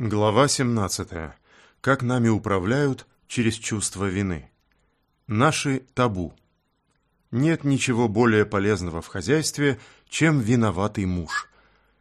Глава 17. Как нами управляют через чувство вины. Наши табу. Нет ничего более полезного в хозяйстве, чем виноватый муж.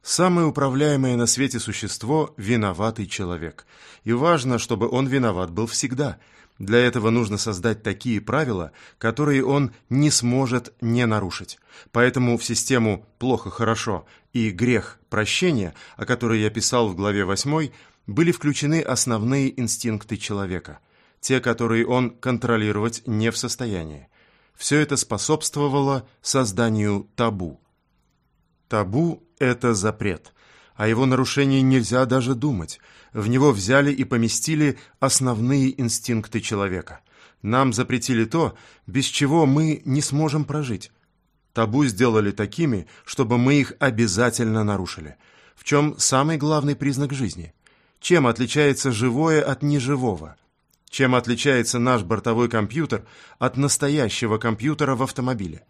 Самое управляемое на свете существо – виноватый человек. И важно, чтобы он виноват был всегда. Для этого нужно создать такие правила, которые он не сможет не нарушить. Поэтому в систему «плохо-хорошо» и «грех-прощения», о которой я писал в главе 8, были включены основные инстинкты человека, те, которые он контролировать не в состоянии. Все это способствовало созданию табу. Табу – это запрет. О его нарушении нельзя даже думать. В него взяли и поместили основные инстинкты человека. Нам запретили то, без чего мы не сможем прожить. Табу сделали такими, чтобы мы их обязательно нарушили. В чем самый главный признак жизни? Чем отличается живое от неживого? Чем отличается наш бортовой компьютер от настоящего компьютера в автомобиле?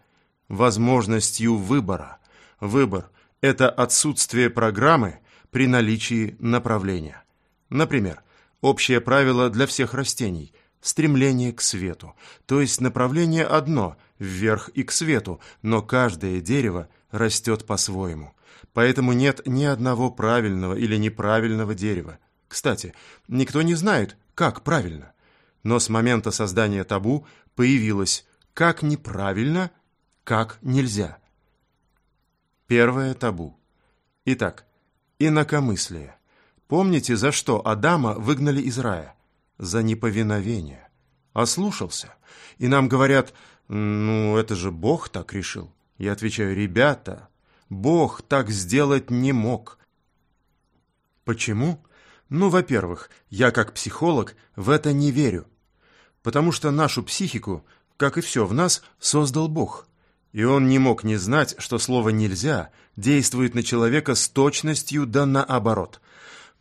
Возможностью выбора. Выбор – это отсутствие программы при наличии направления. Например, общее правило для всех растений – стремление к свету, то есть направление одно – вверх и к свету, но каждое дерево растет по-своему. Поэтому нет ни одного правильного или неправильного дерева. Кстати, никто не знает, как правильно. Но с момента создания табу появилось «как неправильно», «как нельзя». Первое табу. Итак, инакомыслие. Помните, за что Адама выгнали из рая? за неповиновение. Ослушался. И нам говорят, ну, это же Бог так решил. Я отвечаю, ребята, Бог так сделать не мог. Почему? Ну, во-первых, я как психолог в это не верю. Потому что нашу психику, как и все в нас, создал Бог. И он не мог не знать, что слово «нельзя» действует на человека с точностью да наоборот.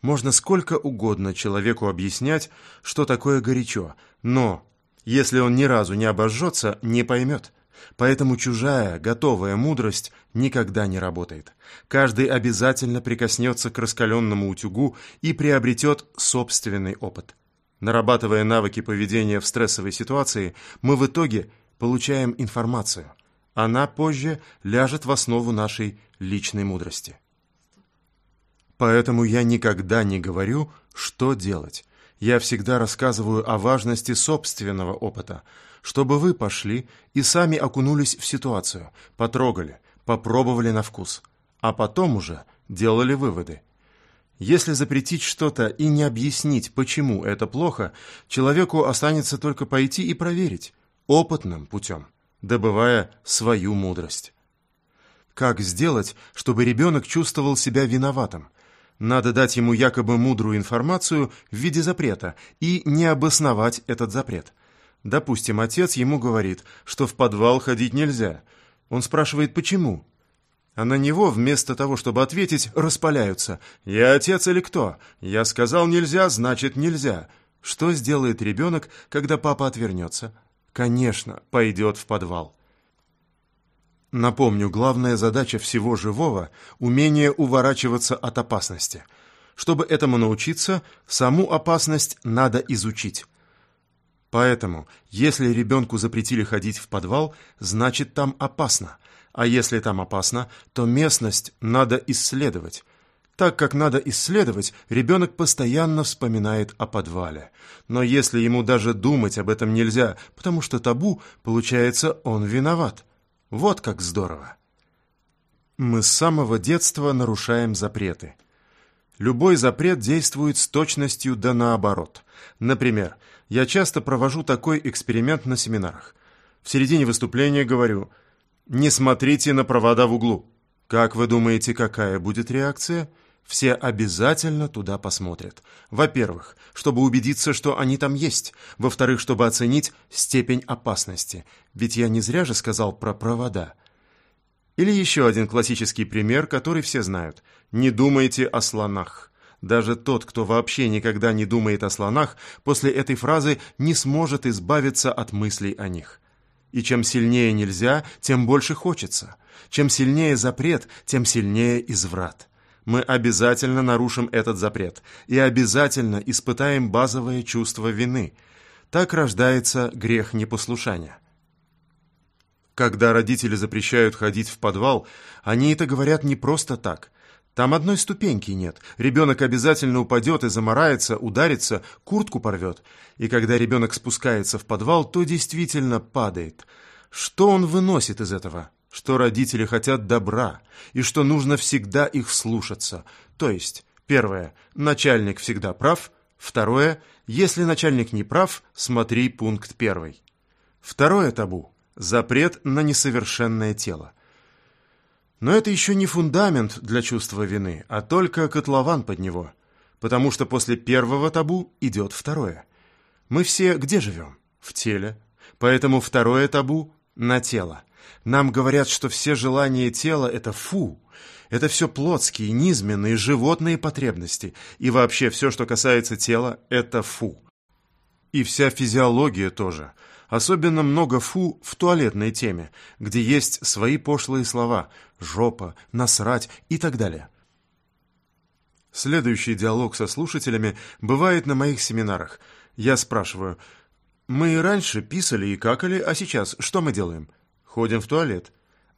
Можно сколько угодно человеку объяснять, что такое горячо, но если он ни разу не обожжется, не поймет. Поэтому чужая, готовая мудрость никогда не работает. Каждый обязательно прикоснется к раскаленному утюгу и приобретет собственный опыт. Нарабатывая навыки поведения в стрессовой ситуации, мы в итоге получаем информацию. Она позже ляжет в основу нашей личной мудрости. Поэтому я никогда не говорю, что делать. Я всегда рассказываю о важности собственного опыта, чтобы вы пошли и сами окунулись в ситуацию, потрогали, попробовали на вкус, а потом уже делали выводы. Если запретить что-то и не объяснить, почему это плохо, человеку останется только пойти и проверить, опытным путем, добывая свою мудрость. Как сделать, чтобы ребенок чувствовал себя виноватым? Надо дать ему якобы мудрую информацию в виде запрета и не обосновать этот запрет. Допустим, отец ему говорит, что в подвал ходить нельзя. Он спрашивает, почему? А на него, вместо того, чтобы ответить, распаляются. «Я отец или кто? Я сказал нельзя, значит нельзя». Что сделает ребенок, когда папа отвернется? Конечно, пойдет в подвал. Напомню, главная задача всего живого – умение уворачиваться от опасности. Чтобы этому научиться, саму опасность надо изучить. Поэтому, если ребенку запретили ходить в подвал, значит там опасно. А если там опасно, то местность надо исследовать. Так как надо исследовать, ребенок постоянно вспоминает о подвале. Но если ему даже думать об этом нельзя, потому что табу, получается, он виноват. Вот как здорово! Мы с самого детства нарушаем запреты. Любой запрет действует с точностью да наоборот. Например, я часто провожу такой эксперимент на семинарах. В середине выступления говорю «Не смотрите на провода в углу». Как вы думаете, какая будет реакция? Все обязательно туда посмотрят. Во-первых, чтобы убедиться, что они там есть. Во-вторых, чтобы оценить степень опасности. Ведь я не зря же сказал про провода. Или еще один классический пример, который все знают. Не думайте о слонах. Даже тот, кто вообще никогда не думает о слонах, после этой фразы не сможет избавиться от мыслей о них. И чем сильнее нельзя, тем больше хочется. Чем сильнее запрет, тем сильнее изврат. Мы обязательно нарушим этот запрет и обязательно испытаем базовое чувство вины. Так рождается грех непослушания. Когда родители запрещают ходить в подвал, они это говорят не просто так. Там одной ступеньки нет. Ребенок обязательно упадет и замарается, ударится, куртку порвет. И когда ребенок спускается в подвал, то действительно падает. Что он выносит из этого? Что родители хотят добра, и что нужно всегда их слушаться. То есть, первое, начальник всегда прав. Второе, если начальник не прав, смотри пункт первый. Второе табу – запрет на несовершенное тело. Но это еще не фундамент для чувства вины, а только котлован под него. Потому что после первого табу идет второе. Мы все где живем? В теле. Поэтому второе табу – на тело. Нам говорят, что все желания тела – это фу. Это все плотские, низменные, животные потребности. И вообще все, что касается тела – это фу. И вся физиология тоже – Особенно много фу в туалетной теме, где есть свои пошлые слова «жопа», «насрать» и так далее. Следующий диалог со слушателями бывает на моих семинарах. Я спрашиваю, «Мы раньше писали и какали, а сейчас что мы делаем?» «Ходим в туалет».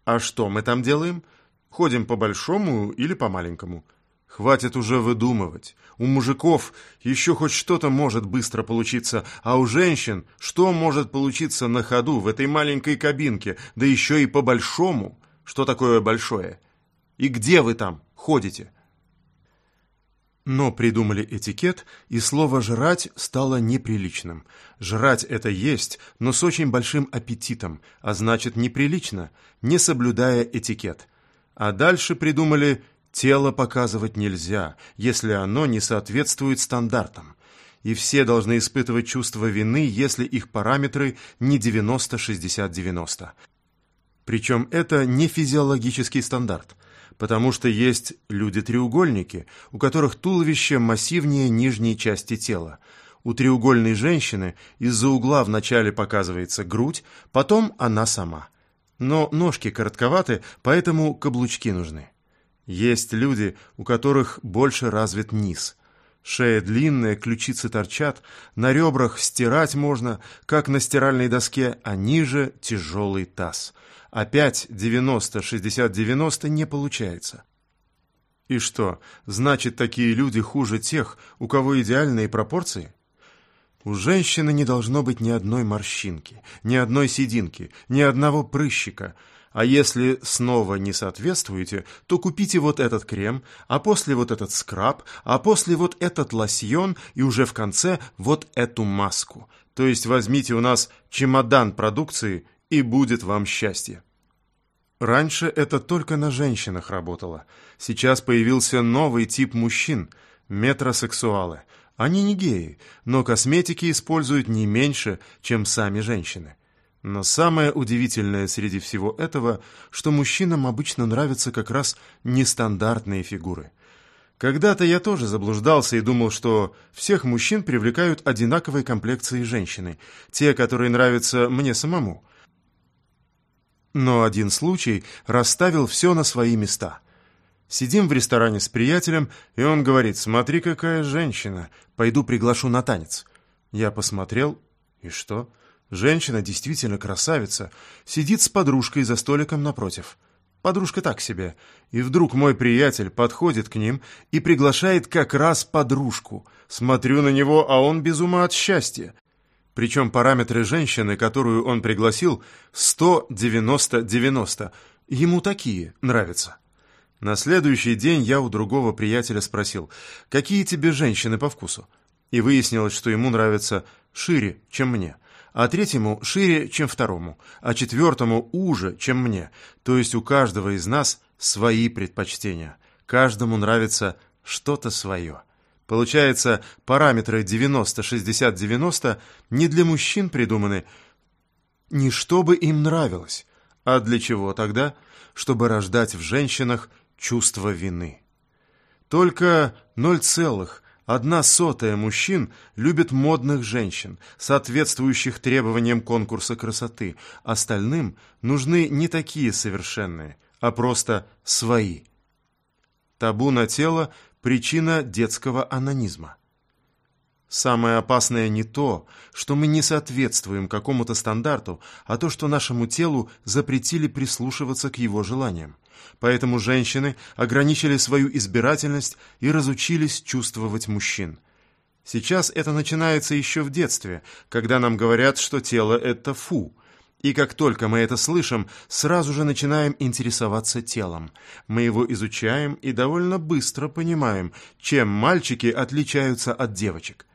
«А что мы там делаем?» «Ходим по большому или по маленькому». Хватит уже выдумывать. У мужиков еще хоть что-то может быстро получиться, а у женщин что может получиться на ходу в этой маленькой кабинке, да еще и по-большому? Что такое большое? И где вы там ходите? Но придумали этикет, и слово «жрать» стало неприличным. Жрать – это есть, но с очень большим аппетитом, а значит неприлично, не соблюдая этикет. А дальше придумали Тело показывать нельзя, если оно не соответствует стандартам. И все должны испытывать чувство вины, если их параметры не 90-60-90. Причем это не физиологический стандарт, потому что есть люди-треугольники, у которых туловище массивнее нижней части тела. У треугольной женщины из-за угла вначале показывается грудь, потом она сама. Но ножки коротковаты, поэтому каблучки нужны. Есть люди, у которых больше развит низ. Шея длинная, ключицы торчат, на ребрах стирать можно, как на стиральной доске, а ниже тяжелый таз. Опять 90-60-90 не получается. И что, значит, такие люди хуже тех, у кого идеальные пропорции? У женщины не должно быть ни одной морщинки, ни одной сединки, ни одного прыщика – а если снова не соответствуете, то купите вот этот крем, а после вот этот скраб, а после вот этот лосьон и уже в конце вот эту маску. То есть возьмите у нас чемодан продукции и будет вам счастье. Раньше это только на женщинах работало. Сейчас появился новый тип мужчин – метросексуалы. Они не геи, но косметики используют не меньше, чем сами женщины. Но самое удивительное среди всего этого, что мужчинам обычно нравятся как раз нестандартные фигуры. Когда-то я тоже заблуждался и думал, что всех мужчин привлекают одинаковые комплекции женщины, те, которые нравятся мне самому. Но один случай расставил все на свои места. Сидим в ресторане с приятелем, и он говорит, «Смотри, какая женщина, пойду приглашу на танец». Я посмотрел, и что? Женщина действительно красавица, сидит с подружкой за столиком напротив. Подружка так себе. И вдруг мой приятель подходит к ним и приглашает как раз подружку. Смотрю на него, а он без ума от счастья. Причем параметры женщины, которую он пригласил, 190-90. Ему такие нравятся. На следующий день я у другого приятеля спросил, какие тебе женщины по вкусу? И выяснилось, что ему нравятся шире, чем мне а третьему шире, чем второму, а четвертому уже, чем мне. То есть у каждого из нас свои предпочтения. Каждому нравится что-то свое. Получается, параметры 90-60-90 не для мужчин придуманы, не чтобы им нравилось, а для чего тогда? Чтобы рождать в женщинах чувство вины. Только 0, Одна сотая мужчин любит модных женщин, соответствующих требованиям конкурса красоты. Остальным нужны не такие совершенные, а просто свои. Табу на тело – причина детского анонизма. Самое опасное не то, что мы не соответствуем какому-то стандарту, а то, что нашему телу запретили прислушиваться к его желаниям. Поэтому женщины ограничили свою избирательность и разучились чувствовать мужчин. Сейчас это начинается еще в детстве, когда нам говорят, что тело – это фу – и как только мы это слышим, сразу же начинаем интересоваться телом. Мы его изучаем и довольно быстро понимаем, чем мальчики отличаются от девочек.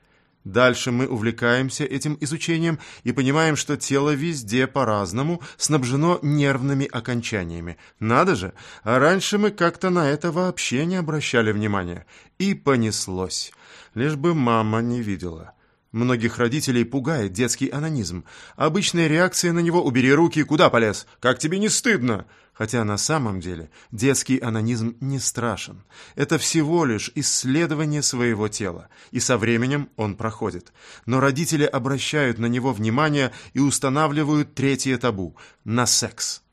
Дальше мы увлекаемся этим изучением и понимаем, что тело везде по-разному снабжено нервными окончаниями. Надо же, а раньше мы как-то на это вообще не обращали внимания. И понеслось. Лишь бы мама не видела. Многих родителей пугает детский анонизм. Обычная реакция на него «убери руки, куда полез? Как тебе не стыдно?» Хотя на самом деле детский анонизм не страшен. Это всего лишь исследование своего тела, и со временем он проходит. Но родители обращают на него внимание и устанавливают третье табу – на секс.